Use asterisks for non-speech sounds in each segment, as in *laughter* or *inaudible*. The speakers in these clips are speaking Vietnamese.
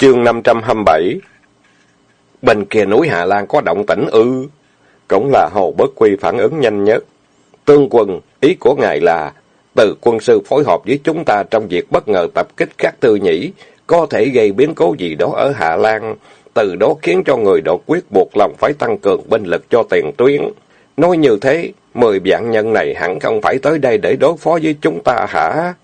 Chương 527 Bên kia núi hà Lan có động tĩnh ư. Cũng là Hồ Bất Quy phản ứng nhanh nhất. Tương quân, ý của ngài là từ quân sư phối hợp với chúng ta trong việc bất ngờ tập kích các tư nhĩ, có thể gây biến cố gì đó ở hà Lan, từ đó khiến cho người đột quyết buộc lòng phải tăng cường binh lực cho tiền tuyến. Nói như thế, mười vạn nhân này hẳn không phải tới đây để đối phó với chúng ta hả?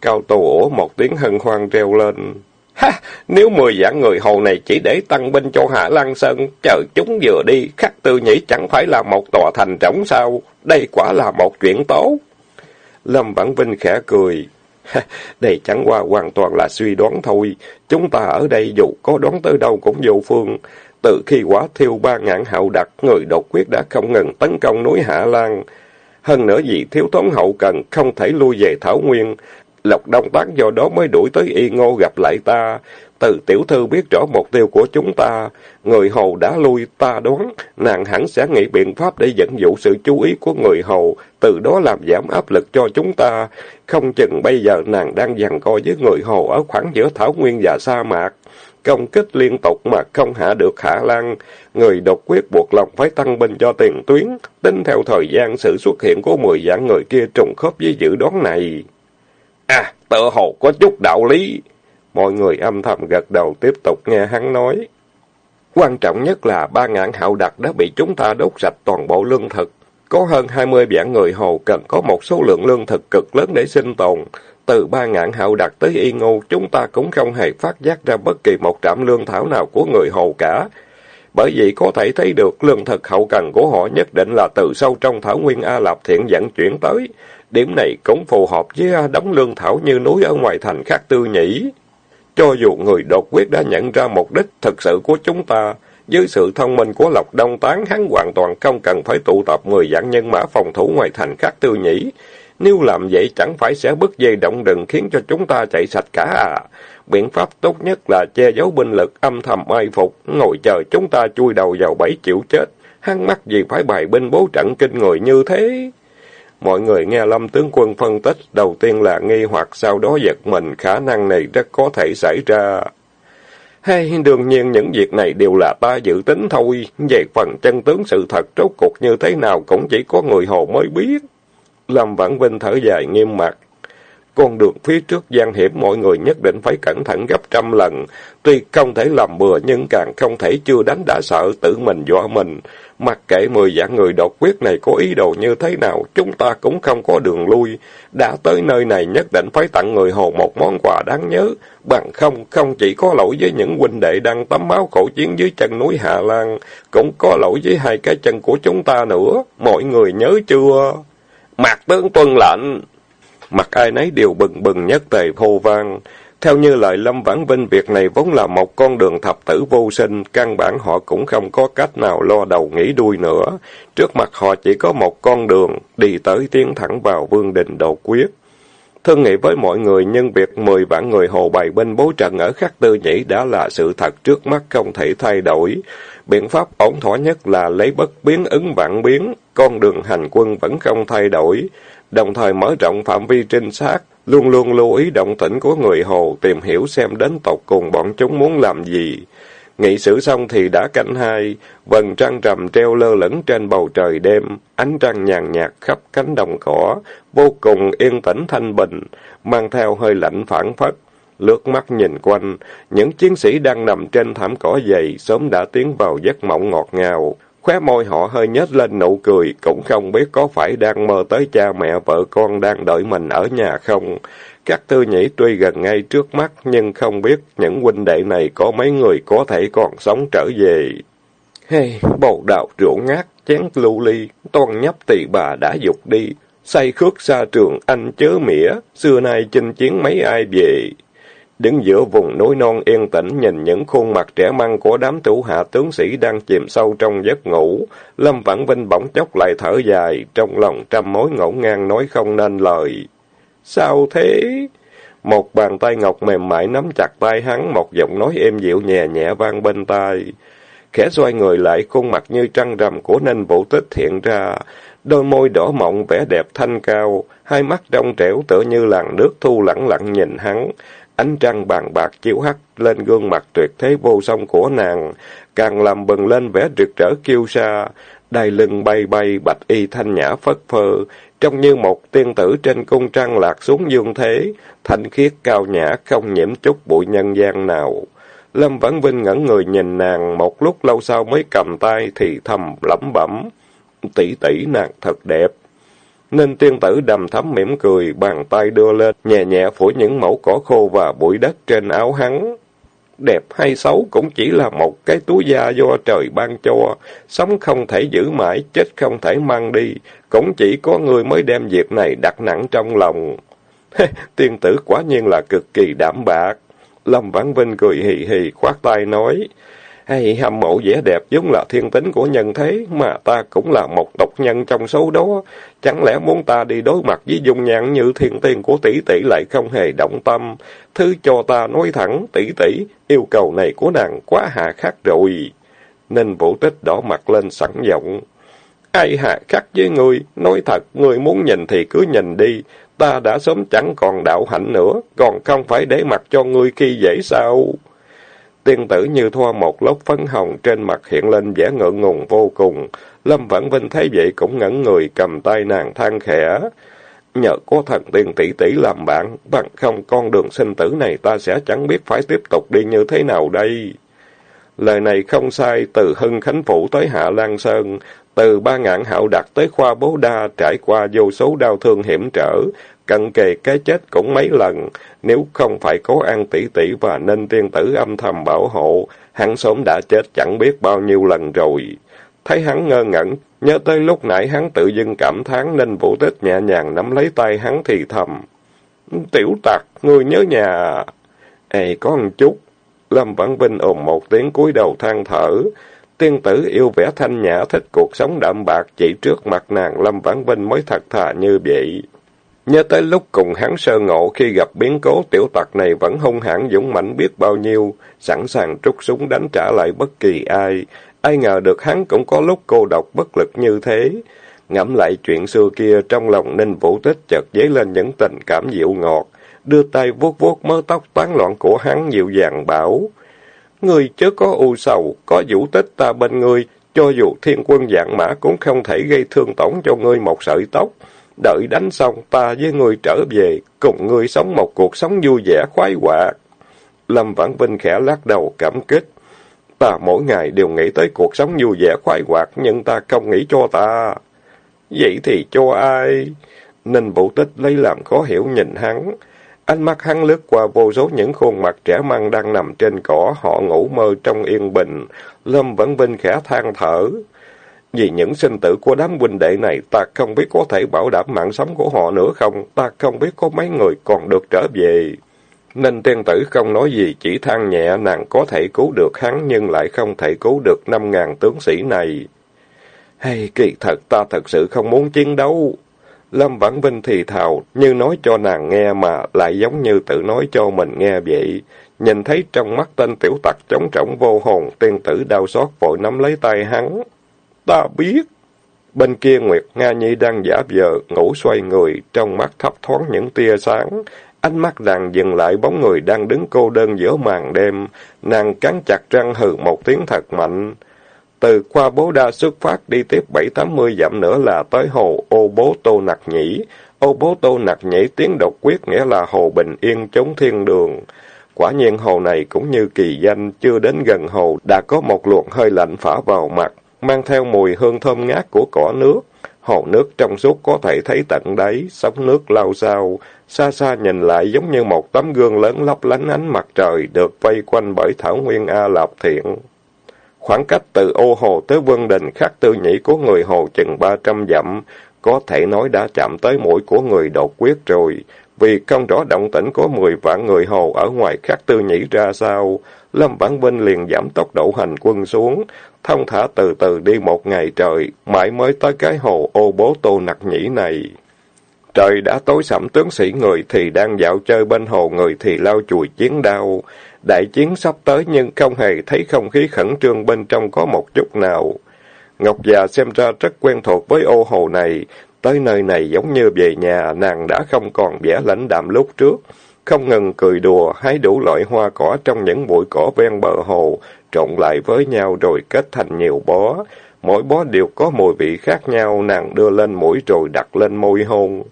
Cao Tù ổ một tiếng hân hoan reo lên. Ha! Nếu mười vạn người hầu này chỉ để tăng binh cho Hạ Lan Sơn, chờ chúng vừa đi, khắc tư nhĩ chẳng phải là một tòa thành rỗng sao? Đây quả là một chuyện tốt. Lâm Vãn Vinh khẽ cười. Đây chẳng qua hoàn toàn là suy đoán thôi. Chúng ta ở đây dù có đoán tới đâu cũng vô phương. Từ khi quả thiêu ba ngạn hậu đặc, người độc quyết đã không ngừng tấn công núi Hạ Lan. Hơn nữa vì thiếu thốn hậu cần, không thể lui về Thảo Nguyên. Lộc Đông Tán do đó mới đuổi tới Y Ngô gặp lại ta. Từ tiểu thư biết rõ mục tiêu của chúng ta, người hầu đã lui ta đoán, nàng hẳn sẽ nghĩ biện pháp để dẫn dụ sự chú ý của người hầu, từ đó làm giảm áp lực cho chúng ta. Không chừng bây giờ nàng đang giằng co với người hầu ở khoảng giữa thảo nguyên và sa mạc. Công kích liên tục mà không hạ được Hạ Lan, người độc quyết buộc lòng phải tăng binh cho tiền tuyến, tính theo thời gian sự xuất hiện của mười dạng người kia trùng khớp với dự đoán này. À, tự hồ có chút đạo lý. Mọi người âm thầm gật đầu tiếp tục nghe hắn nói. Quan trọng nhất là ba ngạn hạo đặc đã bị chúng ta đốt sạch toàn bộ lương thực. Có hơn hai mươi vạn người hồ cần có một số lượng lương thực cực lớn để sinh tồn. Từ ba ngạn hạo đặc tới y ngô, chúng ta cũng không hề phát giác ra bất kỳ một trạm lương thảo nào của người hồ cả. Bởi vậy có thể thấy được lương thực hậu cần của họ nhất định là từ sâu trong thảo nguyên A Lạp Thiện dẫn chuyển tới. Điểm này cũng phù hợp với à, đống lương thảo như núi ở ngoài thành khác tư nhỉ. Cho dù người đột quyết đã nhận ra mục đích thực sự của chúng ta, với sự thông minh của Lộc Đông Tán, hắn hoàn toàn không cần phải tụ tập người dạng nhân mã phòng thủ ngoài thành khác tư nhỉ. Nếu làm vậy chẳng phải sẽ bức dây động rừng khiến cho chúng ta chạy sạch cả à. Biện pháp tốt nhất là che giấu binh lực âm thầm mai phục, ngồi chờ chúng ta chui đầu vào bẫy chịu chết. Hắn mắc gì phải bài binh bố trận kinh người như thế? Mọi người nghe Lâm tướng quân phân tích, đầu tiên là nghi hoặc sau đó giật mình, khả năng này rất có thể xảy ra. Hay đương nhiên những việc này đều là ta dự tính thôi, về phần chân tướng sự thật rốt cuộc như thế nào cũng chỉ có người hồ mới biết. Lâm Vãn Vinh thở dài nghiêm mặt. Con đường phía trước gian hiểm mọi người nhất định phải cẩn thận gấp trăm lần. Tuy không thể làm bừa nhưng càng không thể chưa đánh đã sợ tự mình dọa mình. Mặc kệ mười dạng người độc quyết này có ý đồ như thế nào, chúng ta cũng không có đường lui. Đã tới nơi này nhất định phải tặng người hồ một món quà đáng nhớ. Bằng không, không chỉ có lỗi với những huynh đệ đang tắm máu khổ chiến dưới chân núi hà Lan, cũng có lỗi với hai cái chân của chúng ta nữa. Mọi người nhớ chưa? Mạc tướng tuân lệnh! Mặt ai nấy đều bừng bừng nhất tề hô vang. Theo như lời Lâm Vãn Vinh, việc này vốn là một con đường thập tử vô sinh, căn bản họ cũng không có cách nào lo đầu nghĩ đuôi nữa. Trước mặt họ chỉ có một con đường, đi tới tiến thẳng vào vương đình đột quyết. Thương nghị với mọi người, nhưng việc mười vạn người hồ bày binh bố trận ở khắc tư nhĩ đã là sự thật trước mắt không thể thay đổi. Biện pháp ổn thỏa nhất là lấy bất biến ứng vạn biến, con đường hành quân vẫn không thay đổi, đồng thời mở rộng phạm vi trinh sát, luôn luôn lưu ý động tĩnh của người Hồ, tìm hiểu xem đến tộc cùng bọn chúng muốn làm gì. Nghị sử xong thì đã canh hai, vầng trăng rằm treo lơ lửng trên bầu trời đêm, ánh trăng nhàn nhạt khắp cánh đồng cỏ, vô cùng yên tĩnh thanh bình, mang theo hơi lạnh phản phất. Lướt mắt nhìn quanh, những chiến sĩ đang nằm trên thảm cỏ dày sớm đã tiến vào giấc mộng ngọt ngào. Khóe môi họ hơi nhếch lên nụ cười, cũng không biết có phải đang mơ tới cha mẹ vợ con đang đợi mình ở nhà không. Các tư nhĩ tuy gần ngay trước mắt, nhưng không biết những huynh đệ này có mấy người có thể còn sống trở về. Hey, bầu đạo rượu ngát, chén lưu ly, toan nhấp tỳ bà đã dục đi. Say khước xa trường anh chớ mỉa, xưa nay chinh chiến mấy ai về. Đứng giữa vùng núi non yên tĩnh nhìn những khuôn mặt trẻ măng của đám thủ hạ tướng sĩ đang chìm sâu trong giấc ngủ, Lâm Vãn Vinh bỗng chốc lại thở dài, trong lòng trăm mối ngổn ngang nói không nên lời. Sao thế? Một bàn tay ngọc mềm mại nắm chặt tay hắn, một giọng nói êm dịu nhẹ nhẹ vang bên tai. Khẽ xoay người lại, khuôn mặt như trăng rằm của Ninh Vũ Tích hiện ra, đôi môi đỏ mọng vẻ đẹp thanh cao, hai mắt trong trẻo tựa như làn nước thu lẳng lặng nhìn hắn, Ánh trăng bàn bạc chiếu hắt lên gương mặt tuyệt thế vô song của nàng, càng làm bừng lên vẻ rực rỡ kiêu sa. Đai lưng bay bay, bạch y thanh nhã phất phơ, trông như một tiên tử trên cung trăng lạc xuống dương thế, thanh khiết cao nhã không nhiễm chút bụi nhân gian nào. Lâm Vãn Vinh ngẩn người nhìn nàng, một lúc lâu sau mới cầm tay thì thầm lẩm bẩm. Tỷ tỷ nàng thật đẹp. Nên tiên tử đầm thắm mỉm cười, bàn tay đưa lên, nhẹ nhẹ phủ những mẫu cỏ khô và bụi đất trên áo hắn. Đẹp hay xấu cũng chỉ là một cái túi da do trời ban cho, sống không thể giữ mãi, chết không thể mang đi, cũng chỉ có người mới đem việc này đặt nặng trong lòng. *laughs* tiên tử quả nhiên là cực kỳ đảm bạc. Lâm Vãn Vinh cười hì hì, khoát tay nói, hay hâm mộ vẻ đẹp giống là thiên tính của nhân thế, mà ta cũng là một tộc nhân trong số đó. Chẳng lẽ muốn ta đi đối mặt với dung nhan như thiên tiên của tỷ tỷ lại không hề động tâm? Thứ cho ta nói thẳng, tỷ tỷ, yêu cầu này của nàng quá hạ khắc rồi. Nên vũ tích đỏ mặt lên sẵn giọng. Ai hạ khắc với người, nói thật, người muốn nhìn thì cứ nhìn đi. Ta đã sớm chẳng còn đạo hạnh nữa, còn không phải để mặt cho ngươi khi dễ sao? Tiên tử như thoa một lớp phấn hồng trên mặt hiện lên vẻ ngượng ngùng vô cùng. Lâm Vãn Vinh thấy vậy cũng ngẩn người cầm tay nàng than khẽ. Nhờ có thần tiên tỷ tỷ làm bạn, bằng không con đường sinh tử này ta sẽ chẳng biết phải tiếp tục đi như thế nào đây. Lời này không sai, từ Hưng Khánh Phủ tới Hạ Lan Sơn, từ ba ngạn hạo đặt tới khoa bố đa, trải qua vô số đau thương hiểm trở, cận kề cái chết cũng mấy lần. Nếu không phải cố an tỷ tỷ và nên tiên tử âm thầm bảo hộ, hắn sớm đã chết chẳng biết bao nhiêu lần rồi. Thấy hắn ngơ ngẩn, nhớ tới lúc nãy hắn tự dưng cảm thán nên vũ tích nhẹ nhàng nắm lấy tay hắn thì thầm. Tiểu tặc, ngươi nhớ nhà... À? Ê, có một chút. Lâm Vãn Vinh ồn một tiếng cúi đầu than thở. Tiên tử yêu vẻ thanh nhã thích cuộc sống đạm bạc chỉ trước mặt nàng Lâm Vãn Vinh mới thật thà như vậy. Nhớ tới lúc cùng hắn sơ ngộ khi gặp biến cố tiểu tặc này vẫn hung hãn dũng mãnh biết bao nhiêu, sẵn sàng trút súng đánh trả lại bất kỳ ai. Ai ngờ được hắn cũng có lúc cô độc bất lực như thế. Ngẫm lại chuyện xưa kia trong lòng Ninh Vũ Tích chợt dấy lên những tình cảm dịu ngọt, đưa tay vuốt vuốt mớ tóc tán loạn của hắn dịu dàng bảo. Người chớ có u sầu, có vũ tích ta bên ngươi, cho dù thiên quân dạng mã cũng không thể gây thương tổn cho ngươi một sợi tóc. Đợi đánh xong, ta với người trở về, cùng người sống một cuộc sống vui vẻ khoái hoạt. Lâm Vãn Vinh khẽ lắc đầu cảm kích. Ta mỗi ngày đều nghĩ tới cuộc sống vui vẻ khoái hoạt, nhưng ta không nghĩ cho ta. Vậy thì cho ai? Ninh Vũ Tích lấy làm khó hiểu nhìn hắn. Ánh mắt hắn lướt qua vô số những khuôn mặt trẻ măng đang nằm trên cỏ, họ ngủ mơ trong yên bình. Lâm Vãn Vinh khẽ than thở. Vì những sinh tử của đám huynh đệ này, ta không biết có thể bảo đảm mạng sống của họ nữa không, ta không biết có mấy người còn được trở về. Nên tiên tử không nói gì, chỉ than nhẹ nàng có thể cứu được hắn nhưng lại không thể cứu được năm ngàn tướng sĩ này. Hay kỳ thật ta thật sự không muốn chiến đấu. Lâm Vãn Vinh thì thào, như nói cho nàng nghe mà lại giống như tự nói cho mình nghe vậy. Nhìn thấy trong mắt tên tiểu tặc trống trống vô hồn, tiên tử đau xót vội nắm lấy tay hắn. Ta biết. Bên kia Nguyệt Nga Nhi đang giả vờ, ngủ xoay người, trong mắt thấp thoáng những tia sáng. Ánh mắt nàng dừng lại bóng người đang đứng cô đơn giữa màn đêm. Nàng cắn chặt răng hừ một tiếng thật mạnh. Từ khoa bố đa xuất phát đi tiếp bảy tám mươi dặm nữa là tới hồ ô bố tô nặc nhĩ. Ô bố tô nặc nhĩ tiếng độc quyết nghĩa là hồ bình yên chống thiên đường. Quả nhiên hồ này cũng như kỳ danh, chưa đến gần hồ, đã có một luồng hơi lạnh phả vào mặt mang theo mùi hương thơm ngát của cỏ nước. Hồ nước trong suốt có thể thấy tận đáy, sóng nước lao sao, xa xa nhìn lại giống như một tấm gương lớn lấp lánh ánh mặt trời được vây quanh bởi thảo nguyên A Lạp Thiện. Khoảng cách từ ô hồ tới vân đình khắc tư nhĩ của người hồ chừng ba trăm dặm, có thể nói đã chạm tới mũi của người đột quyết rồi, vì không rõ động tĩnh có mười vạn người hồ ở ngoài khắc tư nhĩ ra sao. Lâm Vãn Vinh liền giảm tốc độ hành quân xuống, thông thả từ từ đi một ngày trời, mãi mới tới cái hồ ô bố tô nặc nhĩ này. Trời đã tối sẫm tướng sĩ người thì đang dạo chơi bên hồ người thì lao chùi chiến đao. Đại chiến sắp tới nhưng không hề thấy không khí khẩn trương bên trong có một chút nào. Ngọc già xem ra rất quen thuộc với ô hồ này. Tới nơi này giống như về nhà, nàng đã không còn vẻ lãnh đạm lúc trước. không ngừng cười đùa, hái đủ loại hoa cỏ trong những bụi cỏ ven bờ hồ, trộn lại với nhau rồi kết thành nhiều bó. Mỗi bó đều có mùi vị khác nhau, nàng đưa lên mũi rồi đặt lên môi hôn.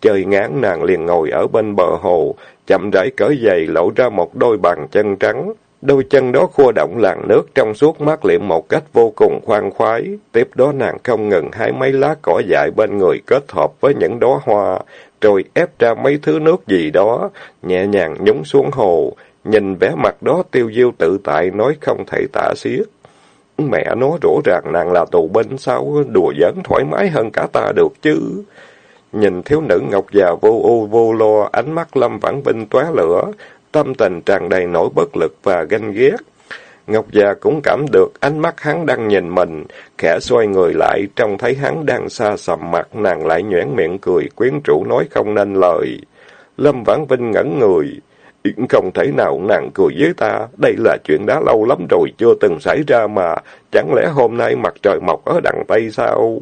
Chơi ngán nàng liền ngồi ở bên bờ hồ, chậm rãi cởi giày lộ ra một đôi bàn chân trắng. Đôi chân đó khua động làn nước trong suốt mát liệm một cách vô cùng khoan khoái. Tiếp đó nàng không ngừng hái mấy lá cỏ dại bên người kết hợp với những đóa hoa, rồi ép ra mấy thứ nước gì đó, nhẹ nhàng nhúng xuống hồ. Nhìn vẻ mặt đó tiêu diêu tự tại nói không thể tả xiết. Mẹ nó rõ ràng nàng là tù binh sao, đùa giỡn thoải mái hơn cả ta được chứ. Nhìn thiếu nữ ngọc già vô ô vô lo, ánh mắt Lâm Vãn Vinh tóe lửa, tâm tình tràn đầy nỗi bất lực và ganh ghét. Ngọc già cũng cảm được ánh mắt hắn đang nhìn mình, khẽ xoay người lại, trông thấy hắn đang xa sầm mặt, nàng lại nhoẻn miệng cười, quyến rũ nói không nên lời. Lâm Vãn Vinh ngẩn người, không thể nào nàng cười với ta, đây là chuyện đã lâu lắm rồi chưa từng xảy ra mà, chẳng lẽ hôm nay mặt trời mọc ở đằng Tây sao?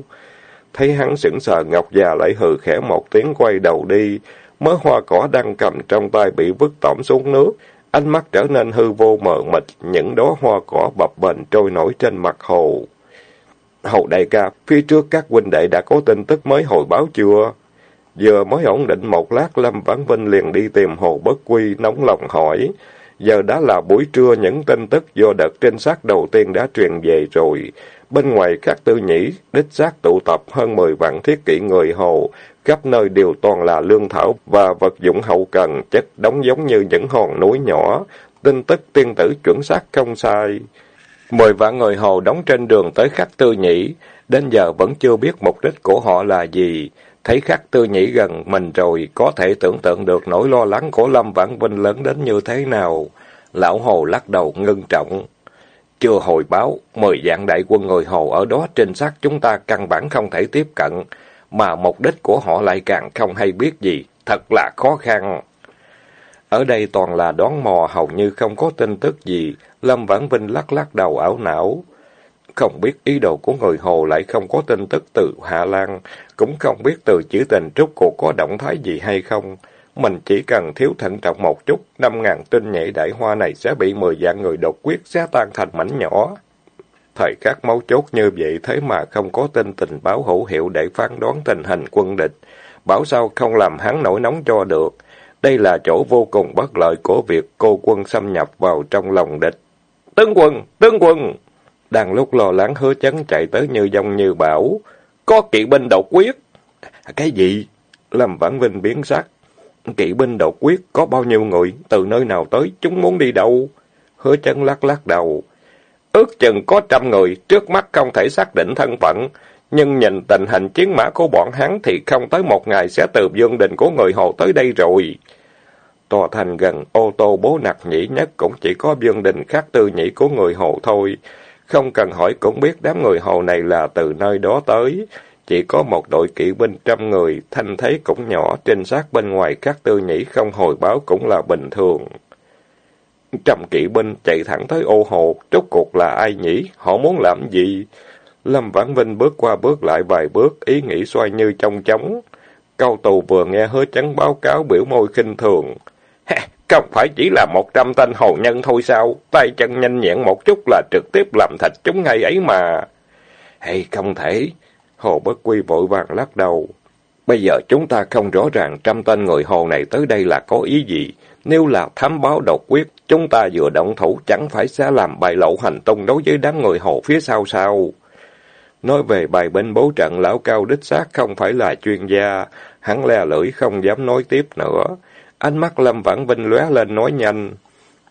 Thấy hắn sững sờ Ngọc già lại hừ khẽ một tiếng quay đầu đi, mớ hoa cỏ đang cầm trong tay bị vứt tỏm xuống nước, ánh mắt trở nên hư vô mờ mịt, những đóa hoa cỏ bập bềnh trôi nổi trên mặt hồ. Hầu đại ca, phía trước các huynh đệ đã có tin tức mới hồi báo chưa? Vừa mới ổn định một lát, Lâm Vãn Vinh liền đi tìm Hồ Bất Quy, nóng lòng hỏi. Giờ đã là buổi trưa, những tin tức do đợt trinh sát đầu tiên đã truyền về rồi. Bên ngoài các tư nhĩ, đích xác tụ tập hơn 10 vạn thiết kỷ người Hồ, khắp nơi đều toàn là lương thảo và vật dụng hậu cần, chất đóng giống như những hòn núi nhỏ. Tin tức tiên tử chuẩn xác không sai. Mười vạn người Hồ đóng trên đường tới khắc tư nhĩ, đến giờ vẫn chưa biết mục đích của họ là gì. Thấy khắc tư nhĩ gần mình rồi, có thể tưởng tượng được nỗi lo lắng của Lâm Vãn Vinh lớn đến như thế nào. Lão Hồ lắc đầu ngưng trọng. Chưa hồi báo, mười dạng đại quân người Hồ ở đó trinh sát chúng ta căn bản không thể tiếp cận, mà mục đích của họ lại càng không hay biết gì, thật là khó khăn. Ở đây toàn là đoán mò hầu như không có tin tức gì, Lâm Vãn Vinh lắc lắc đầu ảo não. Không biết ý đồ của người Hồ lại không có tin tức từ Hạ Lan, cũng không biết từ chữ tình trúc cuộc có động thái gì hay không. Mình chỉ cần thiếu thận trọng một chút, năm ngàn tinh nhảy đại hoa này sẽ bị mười vạn người đột quyết xé tan thành mảnh nhỏ. Thời khắc máu chốt như vậy thế mà không có tin tình báo hữu hiệu để phán đoán tình hình quân địch. Bảo sao không làm hắn nổi nóng cho được. Đây là chỗ vô cùng bất lợi của việc cô quân xâm nhập vào trong lòng địch. Tướng quân! Tướng quân! Đang lúc lo lắng hứa chấn chạy tới như dông như bão. Có kỵ binh độc quyết! Cái gì? Lâm Vãn Vinh biến sắc. Kỵ binh độc quyết có bao nhiêu người? Từ nơi nào tới? Chúng muốn đi đâu? Hứa chấn lắc lắc đầu. Ước chừng có trăm người, trước mắt không thể xác định thân phận. Nhưng nhìn tình hình chiến mã của bọn hắn thì không tới một ngày sẽ từ dương đình của người Hồ tới đây rồi. Tòa thành gần ô tô bố nặc nhĩ nhất cũng chỉ có dương đình khác tư nhĩ của người Hồ thôi. Không cần hỏi cũng biết đám người Hồ này là từ nơi đó tới. Chỉ có một đội kỵ binh trăm người, thanh thế cũng nhỏ, trinh sát bên ngoài các tư nhĩ không hồi báo cũng là bình thường. Trăm kỵ binh chạy thẳng tới ô hồ, rốt cuộc là ai nhỉ? Họ muốn làm gì? Lâm Vãn Vinh bước qua bước lại vài bước, ý nghĩ xoay như trong chóng. Cao tù vừa nghe hứa chấn báo cáo biểu môi khinh thường. *laughs* Không phải chỉ là một trăm tên hầu nhân thôi sao? Tay chân nhanh nhẹn một chút là trực tiếp làm thịt chúng ngay ấy mà. Hay không thể. Hồ Bất Quy vội vàng lắc đầu. Bây giờ chúng ta không rõ ràng trăm tên người hồ này tới đây là có ý gì. Nếu là thám báo độc quyết, chúng ta vừa động thủ chẳng phải sẽ làm bài lộ hành tung đối với đám người hồ phía sau sao? Nói về bài bên bố trận lão cao đích xác không phải là chuyên gia, hắn le lưỡi không dám nói tiếp nữa. Ánh mắt Lâm Vãn Vinh lóe lên nói nhanh.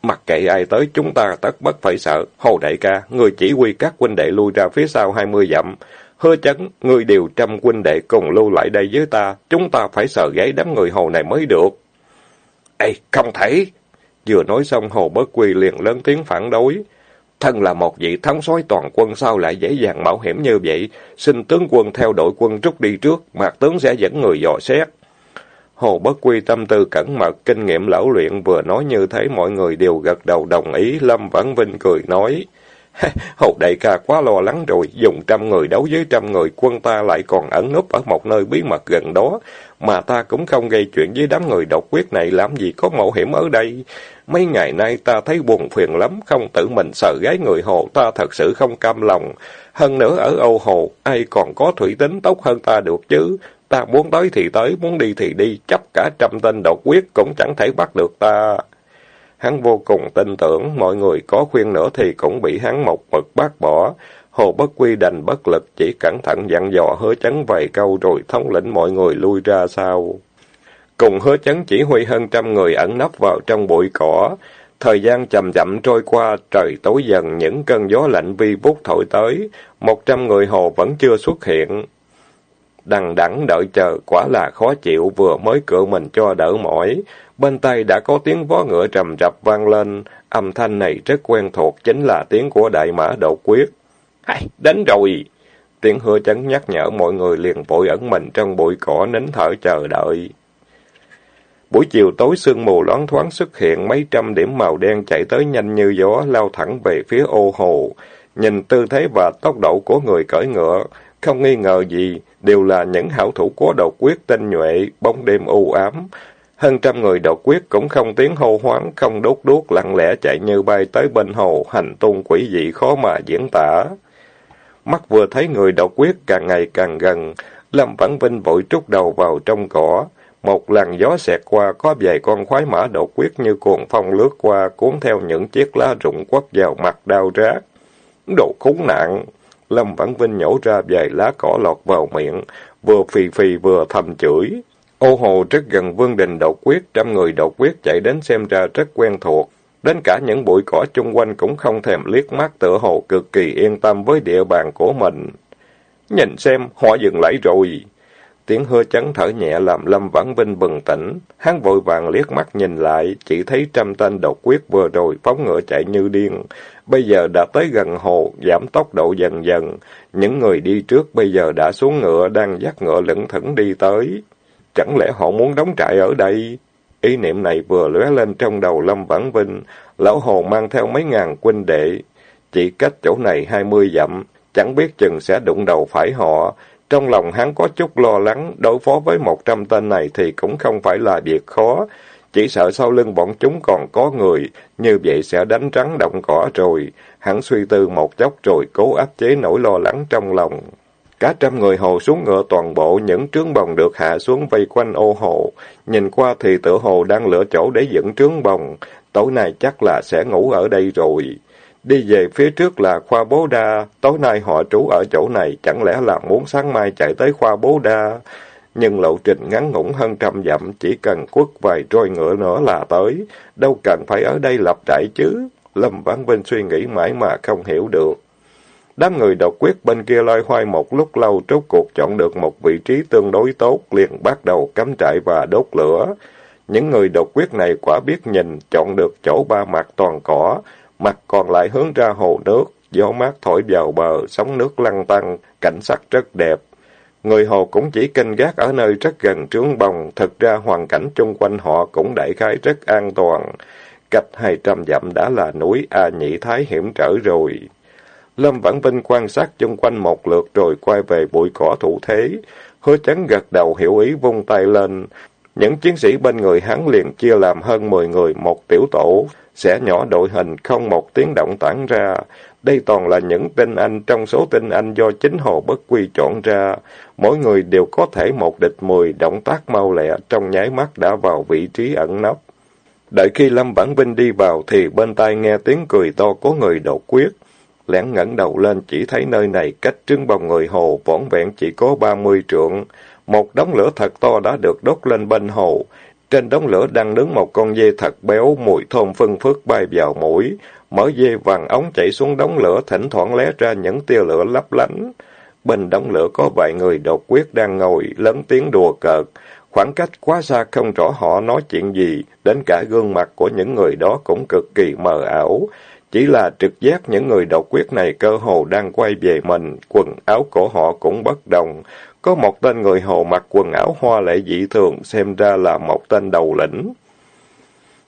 Mặc kệ ai tới chúng ta tất bất phải sợ. Hồ đại ca, người chỉ huy các huynh đệ lui ra phía sau hai mươi dặm. Hứa chấn, người điều trăm huynh đệ cùng lưu lại đây với ta. Chúng ta phải sợ gáy đám người hồ này mới được. Ê, không thể! Vừa nói xong Hồ Bất Quy liền lớn tiếng phản đối. Thân là một vị thống soái toàn quân sao lại dễ dàng mạo hiểm như vậy? Xin tướng quân theo đội quân rút đi trước, mạc tướng sẽ dẫn người dò xét. Hồ Bất Quy tâm tư cẩn mật, kinh nghiệm lão luyện vừa nói như thế mọi người đều gật đầu đồng ý, Lâm Vãn Vinh cười nói. Hồ đại ca quá lo lắng rồi, dùng trăm người đấu với trăm người, quân ta lại còn ẩn núp ở một nơi bí mật gần đó. Mà ta cũng không gây chuyện với đám người độc quyết này, làm gì có mạo hiểm ở đây. Mấy ngày nay ta thấy buồn phiền lắm, không tự mình sợ gái người hồ, ta thật sự không cam lòng. Hơn nữa ở Âu Hồ, ai còn có thủy tính tốt hơn ta được chứ. Ta muốn tới thì tới, muốn đi thì đi, chấp cả trăm tên độc quyết cũng chẳng thể bắt được ta. Hắn vô cùng tin tưởng, mọi người có khuyên nữa thì cũng bị hắn một mực bác bỏ. Hồ Bất Quy đành bất lực, chỉ cẩn thận dặn dò hứa chấn vài câu rồi thống lĩnh mọi người lui ra sau. Cùng hứa chấn chỉ huy hơn trăm người ẩn nấp vào trong bụi cỏ. Thời gian chậm chậm trôi qua, trời tối dần, những cơn gió lạnh vi vút thổi tới. Một trăm người hồ vẫn chưa xuất hiện. Đằng đẵng đợi chờ, quả là khó chịu, vừa mới cựa mình cho đỡ mỏi. Bên tay đã có tiếng vó ngựa trầm rập vang lên, âm thanh này rất quen thuộc, chính là tiếng của đại mã độ quyết. Hay, đến rồi! Tiếng hứa chấn nhắc nhở mọi người liền vội ẩn mình trong bụi cỏ nín thở chờ đợi. Buổi chiều tối sương mù loáng thoáng xuất hiện, mấy trăm điểm màu đen chạy tới nhanh như gió, lao thẳng về phía ô hồ. Nhìn tư thế và tốc độ của người cởi ngựa, không nghi ngờ gì, đều là những hảo thủ có độc quyết tinh nhuệ, bóng đêm u ám. Hơn trăm người độc quyết cũng không tiếng hô hoáng, không đốt đuốc, lặng lẽ chạy như bay tới bên hồ, hành tung quỷ dị khó mà diễn tả. Mắt vừa thấy người độc quyết càng ngày càng gần, Lâm Vãn Vinh vội trút đầu vào trong cỏ. Một làn gió xẹt qua, có vài con khoái mã độc quyết như cuồng phong lướt qua, cuốn theo những chiếc lá rụng quất vào mặt đau rát. Đồ khốn nạn! Lâm Vãn Vinh nhổ ra vài lá cỏ lọt vào miệng, vừa phì phì vừa thầm chửi. Ô hồ rất gần vương đình độc quyết, trăm người độc quyết chạy đến xem ra rất quen thuộc. Đến cả những bụi cỏ chung quanh cũng không thèm liếc mắt tựa hồ cực kỳ yên tâm với địa bàn của mình. Nhìn xem, họ dừng lại rồi. Tiếng hưa chấn thở nhẹ làm Lâm Vãn Vinh bừng tỉnh. Hắn vội vàng liếc mắt nhìn lại, chỉ thấy trăm tên độc quyết vừa rồi phóng ngựa chạy như điên. Bây giờ đã tới gần hồ, giảm tốc độ dần dần. Những người đi trước bây giờ đã xuống ngựa, đang dắt ngựa lững thững đi tới. Chẳng lẽ họ muốn đóng trại ở đây? Ý niệm này vừa lóe lên trong đầu Lâm Vãn Vinh. Lão Hồ mang theo mấy ngàn quân đệ. Chỉ cách chỗ này hai mươi dặm, chẳng biết chừng sẽ đụng đầu phải họ. Trong lòng hắn có chút lo lắng, đối phó với một trăm tên này thì cũng không phải là việc khó. Chỉ sợ sau lưng bọn chúng còn có người, như vậy sẽ đánh rắn động cỏ rồi. Hắn suy tư một chốc rồi cố áp chế nỗi lo lắng trong lòng. Cả trăm người hồ xuống ngựa toàn bộ, những trướng bồng được hạ xuống vây quanh ô hồ. Nhìn qua thì tựa hồ đang lựa chỗ để dựng trướng bồng. Tối nay chắc là sẽ ngủ ở đây rồi. Đi về phía trước là khoa bố đa, tối nay họ trú ở chỗ này, chẳng lẽ là muốn sáng mai chạy tới khoa bố đa. Nhưng lộ trình ngắn ngủn hơn trăm dặm, chỉ cần quất vài trôi ngựa nữa là tới, đâu cần phải ở đây lập trại chứ. Lâm Vãn Vinh suy nghĩ mãi mà không hiểu được. Đám người độc quyết bên kia loay hoay một lúc lâu trốt cuộc chọn được một vị trí tương đối tốt, liền bắt đầu cắm trại và đốt lửa. Những người độc quyết này quả biết nhìn, chọn được chỗ ba mặt toàn cỏ, mặt còn lại hướng ra hồ nước, gió mát thổi vào bờ, sóng nước lăn tăn cảnh sắc rất đẹp. Người hồ cũng chỉ canh gác ở nơi rất gần trướng bồng, thực ra hoàn cảnh chung quanh họ cũng đại khái rất an toàn. Cách hai trăm dặm đã là núi A Nhĩ Thái hiểm trở rồi. Lâm Vãn Vinh quan sát chung quanh một lượt rồi quay về bụi cỏ thủ thế. Hứa chấn gật đầu hiểu ý vung tay lên. Những chiến sĩ bên người hắn liền chia làm hơn 10 người một tiểu tổ, sẽ nhỏ đội hình không một tiếng động tản ra. Đây toàn là những tinh anh trong số tinh anh do chính Hồ Bất Quy chọn ra. Mỗi người đều có thể một địch mười, động tác mau lẹ, trong nháy mắt đã vào vị trí ẩn nấp. Đợi khi Lâm Vãn Vinh đi vào thì bên tai nghe tiếng cười to của người đột quyết. lén ngẩng đầu lên chỉ thấy nơi này cách trưng bồng người hồ vỏn vẹn chỉ có ba mươi trượng. Một đống lửa thật to đã được đốt lên bên hồ. Trên đống lửa đang nướng một con dê thật béo, mùi thơm phân phước bay vào mũi. Mở dê vàng ống chảy xuống đống lửa, thỉnh thoảng lé ra những tia lửa lấp lánh. Bên đống lửa có vài người đột quyết đang ngồi, lớn tiếng đùa cợt. Khoảng cách quá xa không rõ họ nói chuyện gì, đến cả gương mặt của những người đó cũng cực kỳ mờ ảo. Chỉ là trực giác những người độc quyết này cơ hồ đang quay về mình, quần áo của họ cũng bất đồng. Có một tên người hồ mặc quần áo hoa lệ dị thường, xem ra là một tên đầu lĩnh.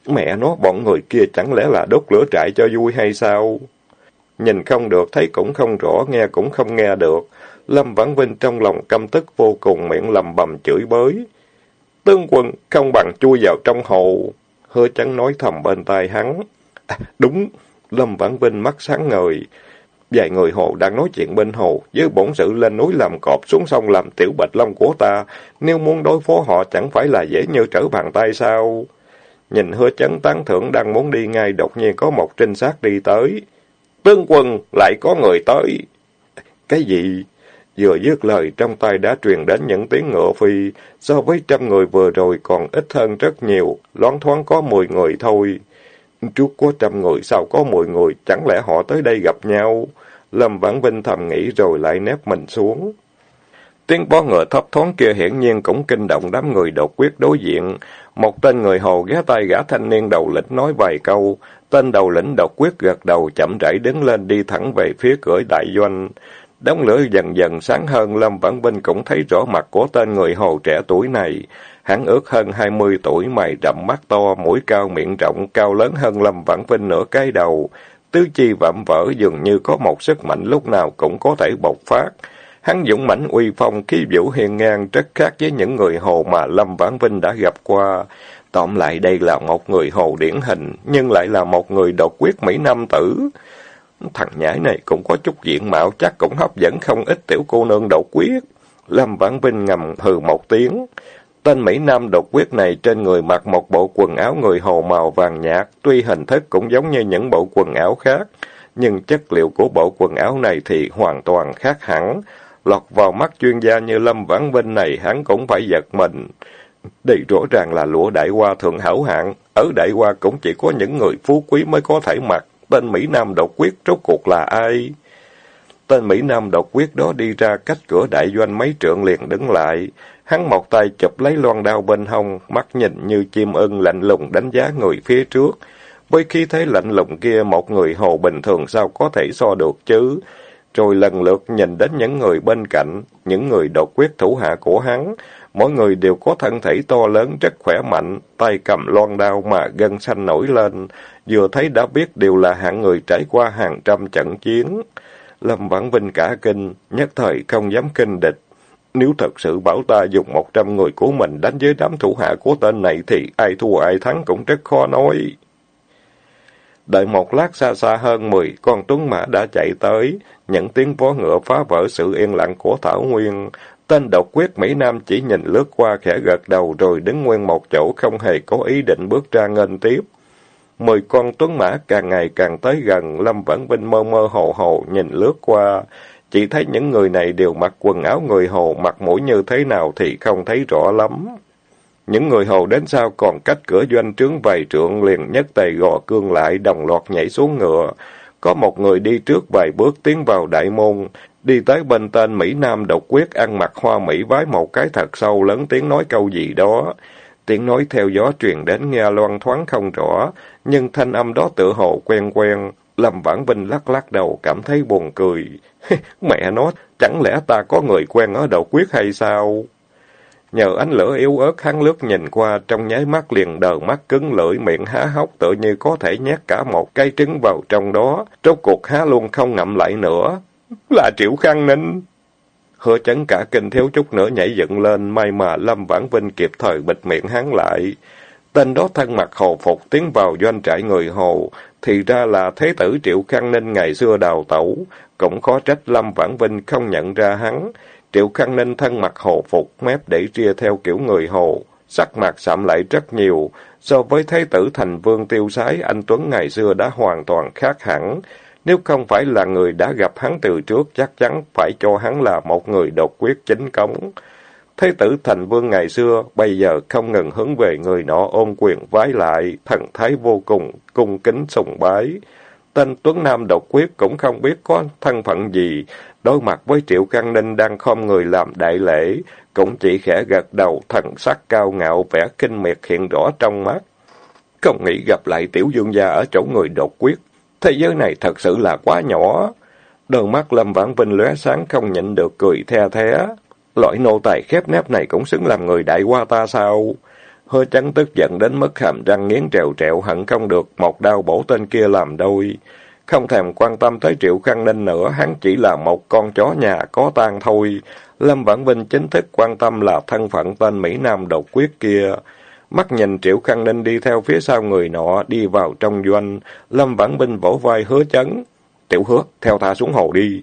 Mẹ nó, bọn người kia chẳng lẽ là đốt lửa trại cho vui hay sao? nhìn không được, thấy cũng không rõ, nghe cũng không nghe được. Lâm Vãn Vinh trong lòng căm tức vô cùng miệng lầm bầm chửi bới. tương quân không bằng chui vào trong hồ. Hứa chẳng nói thầm bên tai hắn. À, đúng, Lâm Vãn Vinh mắt sáng ngời. Vài người hồ đang nói chuyện bên hồ, với bổn sự lên núi làm cọp xuống sông làm tiểu bạch long của ta. Nếu muốn đối phó họ chẳng phải là dễ như trở bàn tay sao? Nhìn hứa chấn tán thưởng đang muốn đi ngay, đột nhiên có một trinh sát đi tới. Tướng quân, lại có người tới. Cái gì? Vừa dứt lời, trong tay đã truyền đến những tiếng ngựa phi, so với trăm người vừa rồi còn ít hơn rất nhiều, loáng thoáng có mười người thôi. Trước có trăm người, sau có mười người, chẳng lẽ họ tới đây gặp nhau? Lâm Vãn Vinh thầm nghĩ rồi lại nép mình xuống. Tiếng bó ngựa thấp thoáng kia hiển nhiên cũng kinh động đám người đột quyết đối diện. Một tên người hồ ghé tay gã thanh niên đầu lĩnh nói vài câu. Tên đầu lĩnh đột quyết gật đầu chậm rãi đứng lên đi thẳng về phía cửa đại doanh. Đống lửa dần dần sáng hơn, Lâm Vãn Vinh cũng thấy rõ mặt của tên người hồ trẻ tuổi này. Hắn ước hơn hai mươi tuổi, mày rậm mắt to, mũi cao miệng rộng, cao lớn hơn Lâm Vãn Vinh nửa cái đầu. Tứ chi vạm vỡ dường như có một sức mạnh lúc nào cũng có thể bộc phát. Hắn dũng mãnh uy phong, khí vũ hiền ngang, rất khác với những người hồ mà Lâm Vãn Vinh đã gặp qua. Tóm lại đây là một người hồ điển hình, nhưng lại là một người độc quyết Mỹ Nam tử. Thằng nhãi này cũng có chút diện mạo chắc cũng hấp dẫn không ít tiểu cô nương độc quyết. Lâm Vãn Vinh ngầm hừ một tiếng. Tên Mỹ Nam độc quyết này trên người mặc một bộ quần áo người hồ màu vàng nhạt, tuy hình thức cũng giống như những bộ quần áo khác, nhưng chất liệu của bộ quần áo này thì hoàn toàn khác hẳn. Lọt vào mắt chuyên gia như Lâm Vãn Vinh này, hắn cũng phải giật mình. Đây rõ ràng là lụa đại hoa thượng hảo hạng, ở đại hoa cũng chỉ có những người phú quý mới có thể mặc. Tên Mỹ Nam độc quyết rốt cuộc là ai? Tên Mỹ Nam độc quyết đó đi ra cách cửa đại doanh mấy trượng liền đứng lại. Hắn một tay chụp lấy loan đao bên hông, mắt nhìn như chim ưng lạnh lùng đánh giá người phía trước. Với khi thấy lạnh lùng kia, một người hồ bình thường sao có thể so được chứ? Rồi lần lượt nhìn đến những người bên cạnh, những người độc quyết thủ hạ của hắn. Mỗi người đều có thân thể to lớn, rất khỏe mạnh, tay cầm loan đao mà gân xanh nổi lên. Vừa thấy đã biết đều là hạng người trải qua hàng trăm trận chiến. Lâm Vãn Vinh cả kinh, nhất thời không dám kinh địch. Nếu thật sự bảo ta dùng một trăm người của mình đánh với đám thủ hạ của tên này thì ai thua ai thắng cũng rất khó nói. Đợi một lát xa xa hơn mười, con tuấn mã đã chạy tới. Những tiếng vó ngựa phá vỡ sự yên lặng của Thảo Nguyên. Tên độc quyết Mỹ Nam chỉ nhìn lướt qua khẽ gật đầu rồi đứng nguyên một chỗ không hề có ý định bước ra nghênh tiếp. Mười con tuấn mã càng ngày càng tới gần, Lâm Vãn Vinh mơ mơ hồ hồ nhìn lướt qua. Chỉ thấy những người này đều mặc quần áo người Hồ, mặt mũi như thế nào thì không thấy rõ lắm. Những người Hồ đến sau còn cách cửa doanh trướng vài trượng liền nhất tay gò cương lại, đồng loạt nhảy xuống ngựa. Có một người đi trước vài bước tiến vào đại môn, đi tới bên tên Mỹ Nam độc quyết ăn mặc hoa mỹ vái một cái thật sâu lớn tiếng nói câu gì đó. Tiếng nói theo gió truyền đến nghe loan thoáng không rõ, nhưng thanh âm đó tự hồ quen quen. Lâm Vãn Vinh lắc lắc đầu cảm thấy buồn cười. *laughs* Mẹ nó, chẳng lẽ ta có người quen ở đầu quyết hay sao? Nhờ ánh lửa yếu ớt hắn lướt nhìn qua, trong nháy mắt liền đờ mắt cứng lưỡi miệng há hốc tự như có thể nhét cả một cây trứng vào trong đó. Rốt cuộc há luôn không ngậm lại nữa. Là Triệu Khang Ninh. Hứa chấn cả kinh thiếu chút nữa nhảy dựng lên, may mà Lâm Vãn Vinh kịp thời bịt miệng hắn lại. Tên đó thân mặt hồ phục tiến vào doanh trại người Hồ, thì ra là thế tử Triệu Khang Ninh ngày xưa đào tẩu, cũng khó trách Lâm Vãn Vinh không nhận ra hắn. Triệu Khang Ninh thân mặt hồ phục, mép để ria theo kiểu người Hồ, sắc mặt sạm lại rất nhiều. So với thế tử thành vương tiêu sái, anh Tuấn ngày xưa đã hoàn toàn khác hẳn. Nếu không phải là người đã gặp hắn từ trước, chắc chắn phải cho hắn là một người độc quyết chính cống. Thế tử thành vương ngày xưa, bây giờ không ngừng hướng về người nọ ôm quyền vái lại, thần thái vô cùng, cung kính sùng bái. Tên Tuấn Nam độc quyết cũng không biết có thân phận gì, đối mặt với Triệu Căng Ninh đang không người làm đại lễ, cũng chỉ khẽ gật đầu, thần sắc cao ngạo, vẻ kinh miệt hiện rõ trong mắt. Không nghĩ gặp lại tiểu dương gia ở chỗ người độc quyết, thế giới này thật sự là quá nhỏ. Đôi mắt Lâm Vãn Vinh lóe sáng không nhịn được cười the thế. Loại nô tài khép nép này cũng xứng làm người đại qua ta sao? Hơi trắng tức giận đến mức hàm răng nghiến trèo trèo hận không được một đao bổ tên kia làm đôi. không thèm quan tâm tới Triệu Khang Ninh nữa, hắn chỉ là một con chó nhà có tan thôi. Lâm Vãn Vinh chính thức quan tâm là thân phận tên Mỹ Nam độc quyết kia. Mắt nhìn Triệu Khang Ninh đi theo phía sau người nọ, đi vào trong doanh. Lâm Vãn binh vỗ vai hứa chấn. Tiểu hứa, theo ta xuống hồ đi.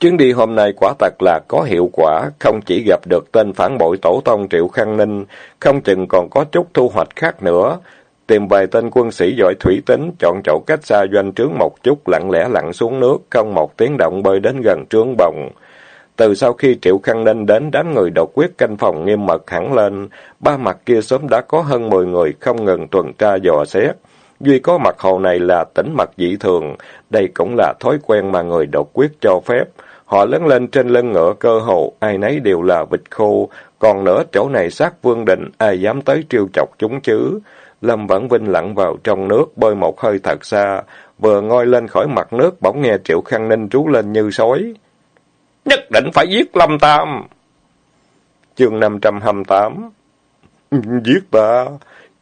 Chuyến đi hôm nay quả thật là có hiệu quả, không chỉ gặp được tên phản bội tổ tông Triệu Khang Ninh, không chừng còn có chút thu hoạch khác nữa. Tìm vài tên quân sĩ giỏi thủy tính, chọn chỗ cách xa doanh trướng một chút, lặng lẽ lặn xuống nước, không một tiếng động bơi đến gần trướng bồng. Từ sau khi Triệu Khang Ninh đến, đám người độc quyết canh phòng nghiêm mật hẳn lên, ba mặt kia sớm đã có hơn 10 người không ngừng tuần tra dò xét. Duy có mặt hồ này là tỉnh mặt dị thường, đây cũng là thói quen mà người độc quyết cho phép. Họ lớn lên trên lưng ngựa cơ hồ, ai nấy đều là vịt khô, còn nữa chỗ này sát vương định, ai dám tới triêu chọc chúng chứ. Lâm Vãn Vinh lặn vào trong nước, bơi một hơi thật xa, vừa ngoi lên khỏi mặt nước, bỗng nghe Triệu Khang Ninh trú lên như sói. Nhất định phải giết Lâm Tam! Chương 528 Giết ta!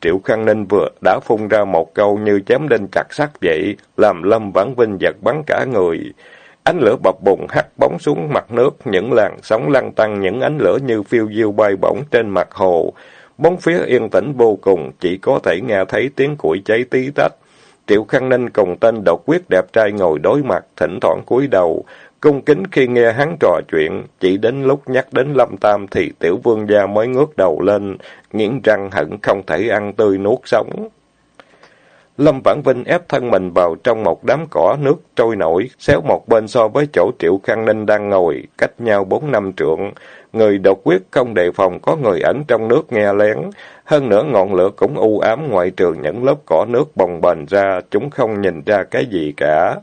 Triệu Khang Ninh vừa đã phun ra một câu như chém đinh chặt sắt vậy, làm Lâm Vãn Vinh giật bắn cả người. Ánh lửa bập bùng hắt bóng xuống mặt nước, những làn sóng lăn tăng những ánh lửa như phiêu diêu bay bổng trên mặt hồ. Bốn phía yên tĩnh vô cùng, chỉ có thể nghe thấy tiếng củi cháy tí tách. Triệu Khang Ninh cùng tên độc quyết đẹp trai ngồi đối mặt, thỉnh thoảng cúi đầu, cung kính khi nghe hắn trò chuyện, chỉ đến lúc nhắc đến Lâm Tam thì tiểu vương gia mới ngước đầu lên, nghiến răng hận không thể ăn tươi nuốt sống. Lâm Vãn Vinh ép thân mình vào trong một đám cỏ nước trôi nổi, xéo một bên so với chỗ Triệu Khang Ninh đang ngồi, cách nhau bốn năm trượng. Người độc quyết không đề phòng có người ẩn trong nước nghe lén. Hơn nữa ngọn lửa cũng u ám ngoại trường những lớp cỏ nước bồng bềnh ra, chúng không nhìn ra cái gì cả.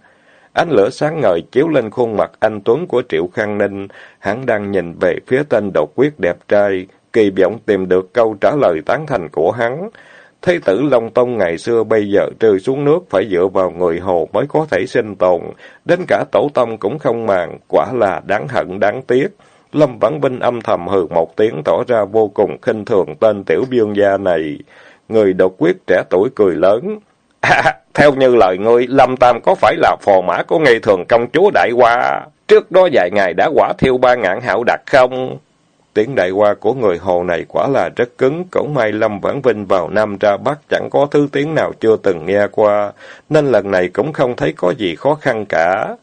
Ánh lửa sáng ngời chiếu lên khuôn mặt anh Tuấn của Triệu Khang Ninh, hắn đang nhìn về phía tên độc quyết đẹp trai, kỳ vọng tìm được câu trả lời tán thành của hắn. Thế tử Long Tông ngày xưa bây giờ rơi xuống nước phải dựa vào người hồ mới có thể sinh tồn, đến cả tổ tông cũng không màng, quả là đáng hận đáng tiếc. Lâm Vãn Vinh âm thầm hừ một tiếng tỏ ra vô cùng khinh thường tên tiểu biên gia này. Người độc quyết trẻ tuổi cười lớn. *laughs* Theo như lời ngươi, Lâm Tam có phải là phò mã của ngây thường công chúa Đại Hoa? Trước đó vài ngày đã quả thiêu ba ngạn hạo đặc không? Tiếng đại hoa của người hồ này quả là rất cứng, cũng may Lâm Vãn Vinh vào Nam ra Bắc chẳng có thứ tiếng nào chưa từng nghe qua, nên lần này cũng không thấy có gì khó khăn cả.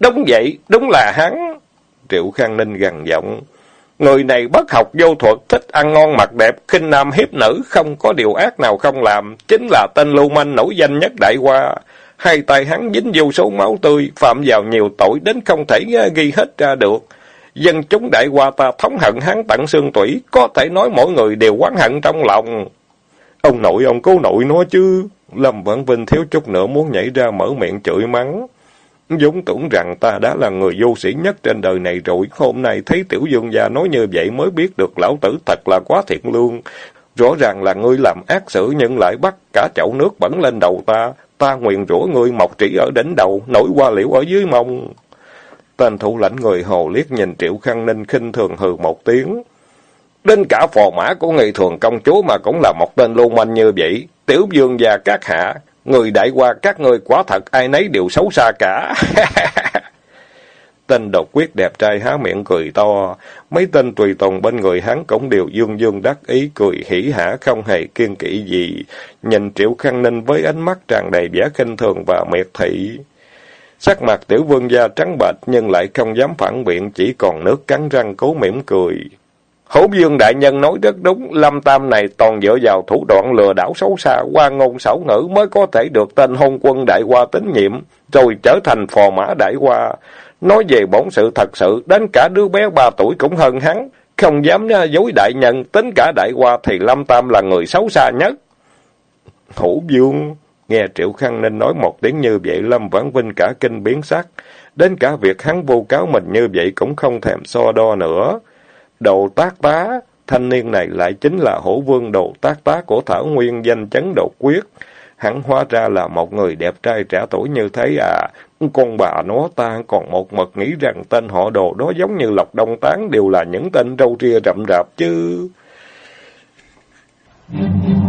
Đúng vậy, đúng là hắn. Triệu Khang Ninh gằn giọng. Người này bất học vô thuật, thích ăn ngon mặc đẹp, khinh nam hiếp nữ, không có điều ác nào không làm, chính là tên lưu manh nổi danh nhất đại hoa. Hai tay hắn dính vô số máu tươi, phạm vào nhiều tội đến không thể ờ, ghi hết ra được. Dân chúng đại qua ta thống hận hắn tận xương tủy, có thể nói mỗi người đều oán hận trong lòng. Ông nội ông cố nội nói chứ. Lâm Vãn Vinh thiếu chút nữa muốn nhảy ra mở miệng chửi mắng. Dũng tưởng rằng ta đã là người vô sĩ nhất trên đời này rồi. Hôm nay thấy tiểu dương gia nói như vậy mới biết được lão tử thật là quá thiện lương. Rõ ràng là ngươi làm ác sự nhưng lại bắt cả chậu nước bẩn lên đầu ta. Ta nguyện rủa ngươi mọc trĩ ở đỉnh đầu, nổi qua liễu ở dưới mông. Tên thủ lãnh người Hồ liếc nhìn Triệu Khang Ninh khinh thường hừ một tiếng. Đến cả phò mã của người thường công chúa mà cũng là một tên lưu manh như vậy. Tiểu dương gia các hạ, người đại qua các người quá thật ai nấy đều xấu xa cả. *laughs* tên độc quyết đẹp trai há miệng cười to. Mấy tên tùy tùng bên người hắn cũng đều dương dương đắc ý cười hỉ hả không hề kiên kỵ gì. Nhìn Triệu Khang Ninh với ánh mắt tràn đầy vẻ khinh thường và miệt thị. Sắc mặt tiểu vương gia trắng bệch nhưng lại không dám phản biện, chỉ còn nước cắn răng cố mỉm cười. Hổ dương đại nhân nói rất đúng, Lâm Tam này toàn dựa vào thủ đoạn lừa đảo xấu xa, qua ngôn xấu ngữ mới có thể được tên hôn quân đại qua tín nhiệm, rồi trở thành phò mã đại qua. Nói về bổn sự thật sự, đến cả đứa bé ba tuổi cũng hơn hắn, không dám à, dối đại nhân, tính cả đại qua thì Lâm Tam là người xấu xa nhất. Hổ dương... Nghe Triệu Khăn nên nói một tiếng như vậy, Lâm Vãn Vinh cả kinh biến sắc. Đến cả việc hắn vô cáo mình như vậy cũng không thèm so đo nữa. Đồ tác tá, thanh niên này lại chính là hổ vương đồ tác tá của Thảo Nguyên danh chấn đột quyết. Hắn hóa ra là một người đẹp trai trẻ tuổi như thế à. Con bà nó ta còn một mật nghĩ rằng tên họ đồ đó giống như Lộc Đông Tán đều là những tên râu ria rậm rạp chứ. Mm-hmm.